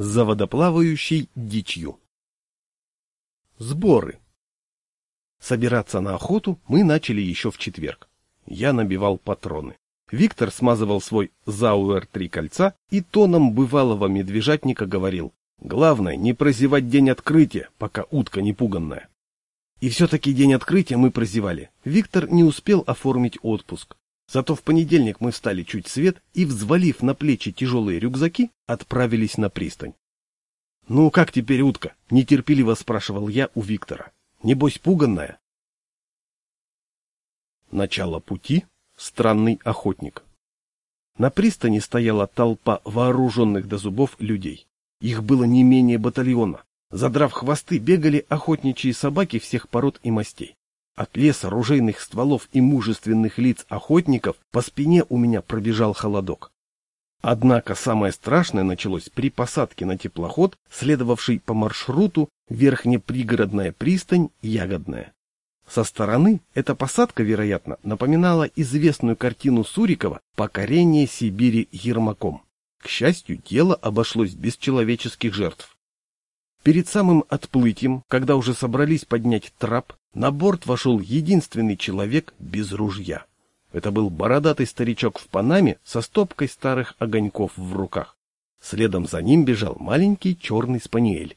за водоплавающей дичью. Сборы. Собираться на охоту мы начали еще в четверг. Я набивал патроны. Виктор смазывал свой Зауэр три кольца и тоном бывалого медвежатника говорил, главное не прозевать день открытия, пока утка не пуганная. И все-таки день открытия мы прозевали. Виктор не успел оформить отпуск. Зато в понедельник мы встали чуть свет и, взвалив на плечи тяжелые рюкзаки, отправились на пристань. — Ну, как теперь утка? — нетерпеливо спрашивал я у Виктора. — Небось, пуганная? Начало пути странный охотник. На пристани стояла толпа вооруженных до зубов людей. Их было не менее батальона. Задрав хвосты, бегали охотничьи собаки всех пород и мастей. От леса ружейных стволов и мужественных лиц охотников по спине у меня пробежал холодок. Однако самое страшное началось при посадке на теплоход, следовавший по маршруту верхнепригородная пристань Ягодная. Со стороны эта посадка, вероятно, напоминала известную картину Сурикова «Покорение Сибири Ермаком». К счастью, дело обошлось без человеческих жертв. Перед самым отплытием, когда уже собрались поднять трап, на борт вошел единственный человек без ружья. Это был бородатый старичок в Панаме со стопкой старых огоньков в руках. Следом за ним бежал маленький черный спаниель.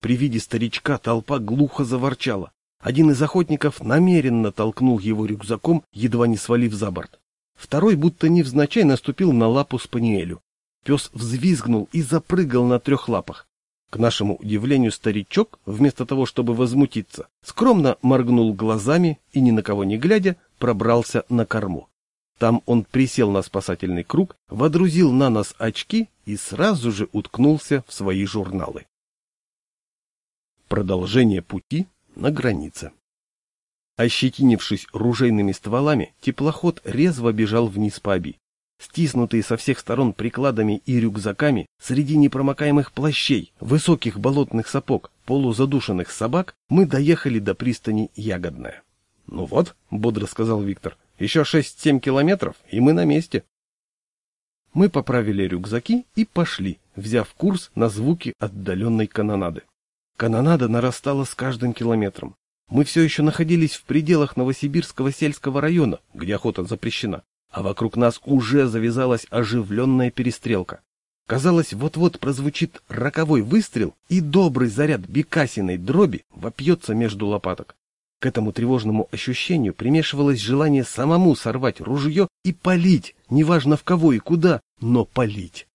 При виде старичка толпа глухо заворчала. Один из охотников намеренно толкнул его рюкзаком, едва не свалив за борт. Второй будто невзначай наступил на лапу спаниелю. Пес взвизгнул и запрыгал на трех лапах. К нашему удивлению старичок, вместо того, чтобы возмутиться, скромно моргнул глазами и, ни на кого не глядя, пробрался на корму. Там он присел на спасательный круг, водрузил на нос очки и сразу же уткнулся в свои журналы. Продолжение пути на границе. Ощетинившись ружейными стволами, теплоход резво бежал вниз по оби. Стиснутые со всех сторон прикладами и рюкзаками, среди непромокаемых плащей, высоких болотных сапог, полузадушенных собак, мы доехали до пристани Ягодная. — Ну вот, — бодро сказал Виктор, — еще шесть-семь километров, и мы на месте. Мы поправили рюкзаки и пошли, взяв курс на звуки отдаленной канонады. Канонада нарастала с каждым километром. Мы все еще находились в пределах Новосибирского сельского района, где охота запрещена, а вокруг нас уже завязалась оживленная перестрелка. Казалось, вот-вот прозвучит роковой выстрел, и добрый заряд бекасиной дроби вопьется между лопаток. К этому тревожному ощущению примешивалось желание самому сорвать ружье и полить, неважно в кого и куда, но полить.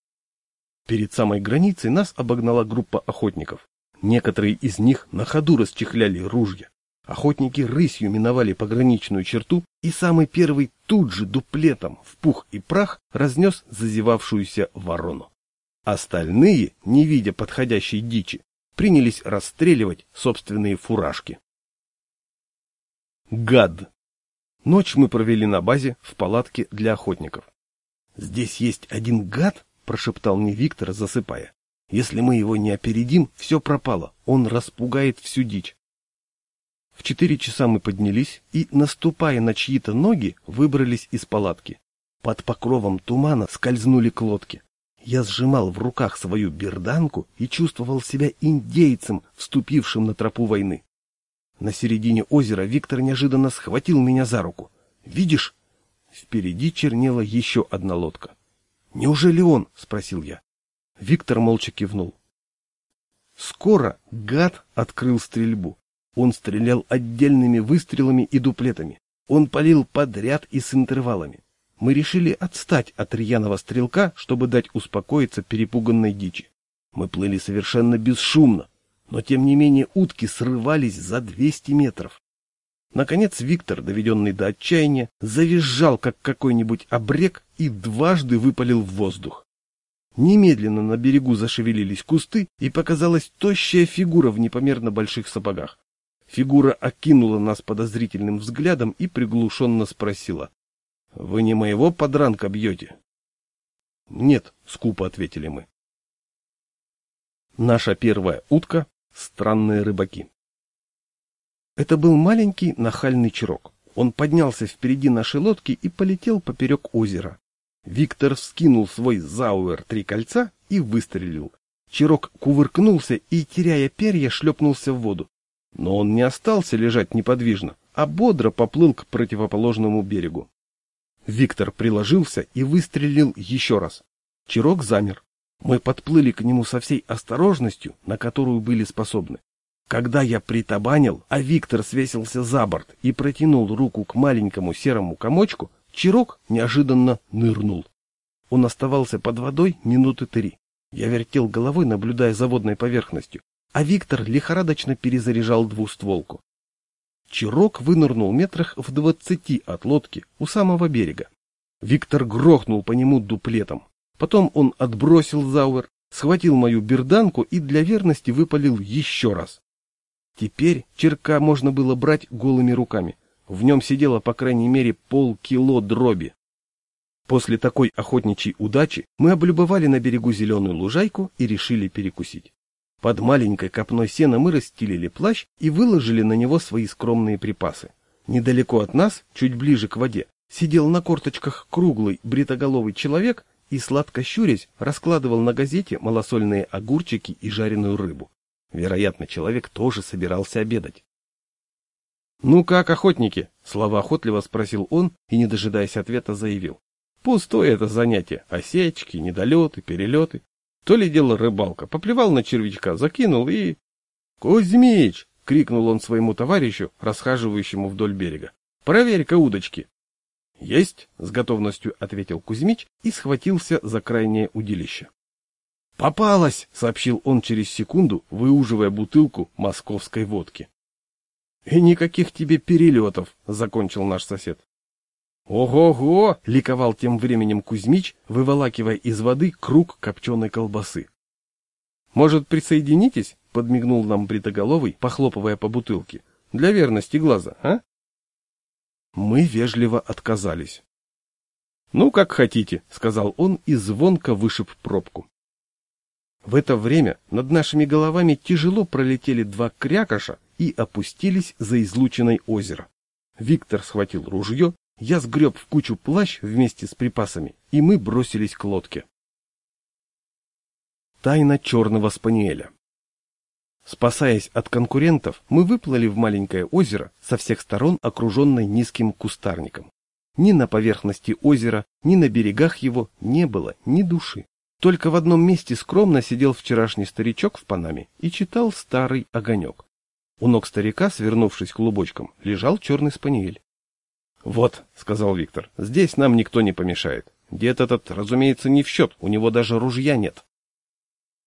Перед самой границей нас обогнала группа охотников. Некоторые из них на ходу расчехляли ружья. Охотники рысью миновали пограничную черту, и самый первый тут же дуплетом в пух и прах разнес зазевавшуюся ворону. Остальные, не видя подходящей дичи, принялись расстреливать собственные фуражки. Гад! Ночь мы провели на базе в палатке для охотников. «Здесь есть один гад?» — прошептал мне Виктор, засыпая. Если мы его не опередим, все пропало, он распугает всю дичь. В четыре часа мы поднялись и, наступая на чьи-то ноги, выбрались из палатки. Под покровом тумана скользнули к лодке. Я сжимал в руках свою берданку и чувствовал себя индейцем, вступившим на тропу войны. На середине озера Виктор неожиданно схватил меня за руку. «Видишь?» Впереди чернела еще одна лодка. «Неужели он?» — спросил я. Виктор молча кивнул. Скоро гад открыл стрельбу. Он стрелял отдельными выстрелами и дуплетами. Он палил подряд и с интервалами. Мы решили отстать от рьяного стрелка, чтобы дать успокоиться перепуганной дичи. Мы плыли совершенно бесшумно, но тем не менее утки срывались за 200 метров. Наконец Виктор, доведенный до отчаяния, завизжал, как какой-нибудь обрек, и дважды выпалил в воздух. Немедленно на берегу зашевелились кусты, и показалась тощая фигура в непомерно больших сапогах. Фигура окинула нас подозрительным взглядом и приглушенно спросила. — Вы не моего подранка бьете? — Нет, — скупо ответили мы. Наша первая утка — странные рыбаки. Это был маленький нахальный чирок. Он поднялся впереди нашей лодки и полетел поперек озера. Виктор вскинул свой зауэр три кольца и выстрелил. Чирок кувыркнулся и, теряя перья, шлепнулся в воду. Но он не остался лежать неподвижно, а бодро поплыл к противоположному берегу. Виктор приложился и выстрелил еще раз. Чирок замер. Мы подплыли к нему со всей осторожностью, на которую были способны. Когда я притабанил, а Виктор свесился за борт и протянул руку к маленькому серому комочку, Чирок неожиданно нырнул. Он оставался под водой минуты три. Я вертел головой, наблюдая за водной поверхностью, а Виктор лихорадочно перезаряжал двустволку. Чирок вынырнул метрах в двадцати от лодки у самого берега. Виктор грохнул по нему дуплетом. Потом он отбросил зауэр, схватил мою берданку и для верности выпалил еще раз. Теперь черка можно было брать голыми руками. В нем сидело по крайней мере полкило дроби. После такой охотничьей удачи мы облюбовали на берегу зеленую лужайку и решили перекусить. Под маленькой копной сена мы расстелили плащ и выложили на него свои скромные припасы. Недалеко от нас, чуть ближе к воде, сидел на корточках круглый бритоголовый человек и, сладко щурясь, раскладывал на газете малосольные огурчики и жареную рыбу. Вероятно, человек тоже собирался обедать. «Ну как, охотники?» — слова охотливо спросил он и, не дожидаясь ответа, заявил. «Пустое это занятие. Осечки, недолеты, перелеты. То ли дело рыбалка. Поплевал на червячка, закинул и... «Кузьмич!» — крикнул он своему товарищу, расхаживающему вдоль берега. «Проверь-ка удочки!» «Есть!» — с готовностью ответил Кузьмич и схватился за крайнее удилище. «Попалась!» — сообщил он через секунду, выуживая бутылку московской водки. «И никаких тебе перелетов!» — закончил наш сосед. «Ого-го!» — ликовал тем временем Кузьмич, выволакивая из воды круг копченой колбасы. «Может, присоединитесь?» — подмигнул нам бритоголовый, похлопывая по бутылке. «Для верности глаза, а?» Мы вежливо отказались. «Ну, как хотите», — сказал он и звонко вышиб пробку. В это время над нашими головами тяжело пролетели два крякоша и опустились за излученное озеро. Виктор схватил ружье, я сгреб в кучу плащ вместе с припасами, и мы бросились к лодке. Тайна черного спаниеля Спасаясь от конкурентов, мы выплыли в маленькое озеро, со всех сторон окруженное низким кустарником. Ни на поверхности озера, ни на берегах его не было ни души. Только в одном месте скромно сидел вчерашний старичок в панаме и читал старый огонек. У ног старика, свернувшись клубочком, лежал черный спаниель. — Вот, — сказал Виктор, — здесь нам никто не помешает. Дед этот, разумеется, не в счет, у него даже ружья нет.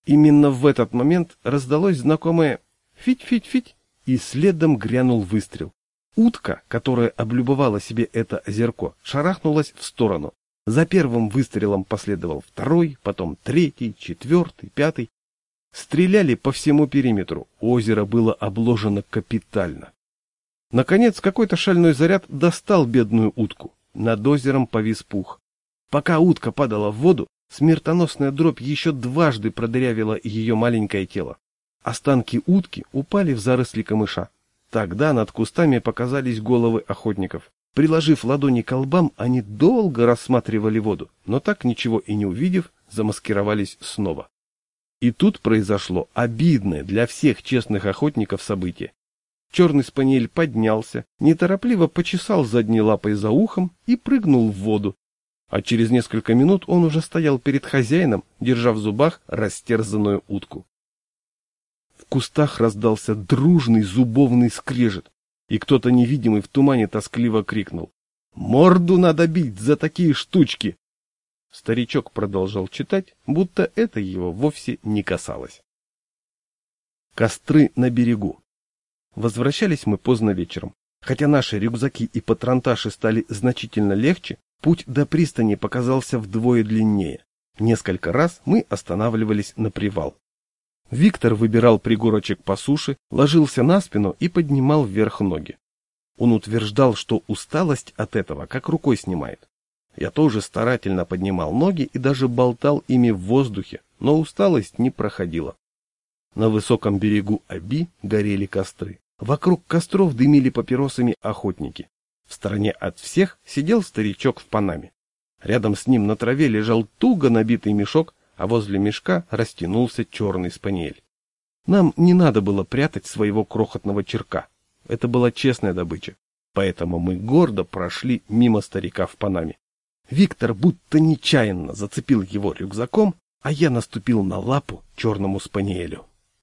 Именно в этот момент раздалось знакомое «фить-фить-фить», и следом грянул выстрел. Утка, которая облюбовала себе это озерко, шарахнулась в сторону. За первым выстрелом последовал второй, потом третий, четвертый, пятый. Стреляли по всему периметру. Озеро было обложено капитально. Наконец, какой-то шальной заряд достал бедную утку. Над озером повис пух. Пока утка падала в воду, Смертоносная дробь еще дважды продырявила ее маленькое тело. Останки утки упали в заросли камыша. Тогда над кустами показались головы охотников. Приложив ладони к лбам, они долго рассматривали воду, но так ничего и не увидев, замаскировались снова. И тут произошло обидное для всех честных охотников событие. Черный спаниель поднялся, неторопливо почесал задней лапой за ухом и прыгнул в воду, а через несколько минут он уже стоял перед хозяином, держа в зубах растерзанную утку. В кустах раздался дружный зубовный скрежет, и кто-то невидимый в тумане тоскливо крикнул. «Морду надо бить за такие штучки!» Старичок продолжал читать, будто это его вовсе не касалось. Костры на берегу. Возвращались мы поздно вечером. Хотя наши рюкзаки и патронташи стали значительно легче, Путь до пристани показался вдвое длиннее. Несколько раз мы останавливались на привал. Виктор выбирал пригорочек по суше, ложился на спину и поднимал вверх ноги. Он утверждал, что усталость от этого как рукой снимает. Я тоже старательно поднимал ноги и даже болтал ими в воздухе, но усталость не проходила. На высоком берегу Аби горели костры. Вокруг костров дымили папиросами охотники. В стороне от всех сидел старичок в панаме. Рядом с ним на траве лежал туго набитый мешок, а возле мешка растянулся черный спаниель. Нам не надо было прятать своего крохотного черка. Это была честная добыча. Поэтому мы гордо прошли мимо старика в Панаме. Виктор будто нечаянно зацепил его рюкзаком, а я наступил на лапу черному спаниелю.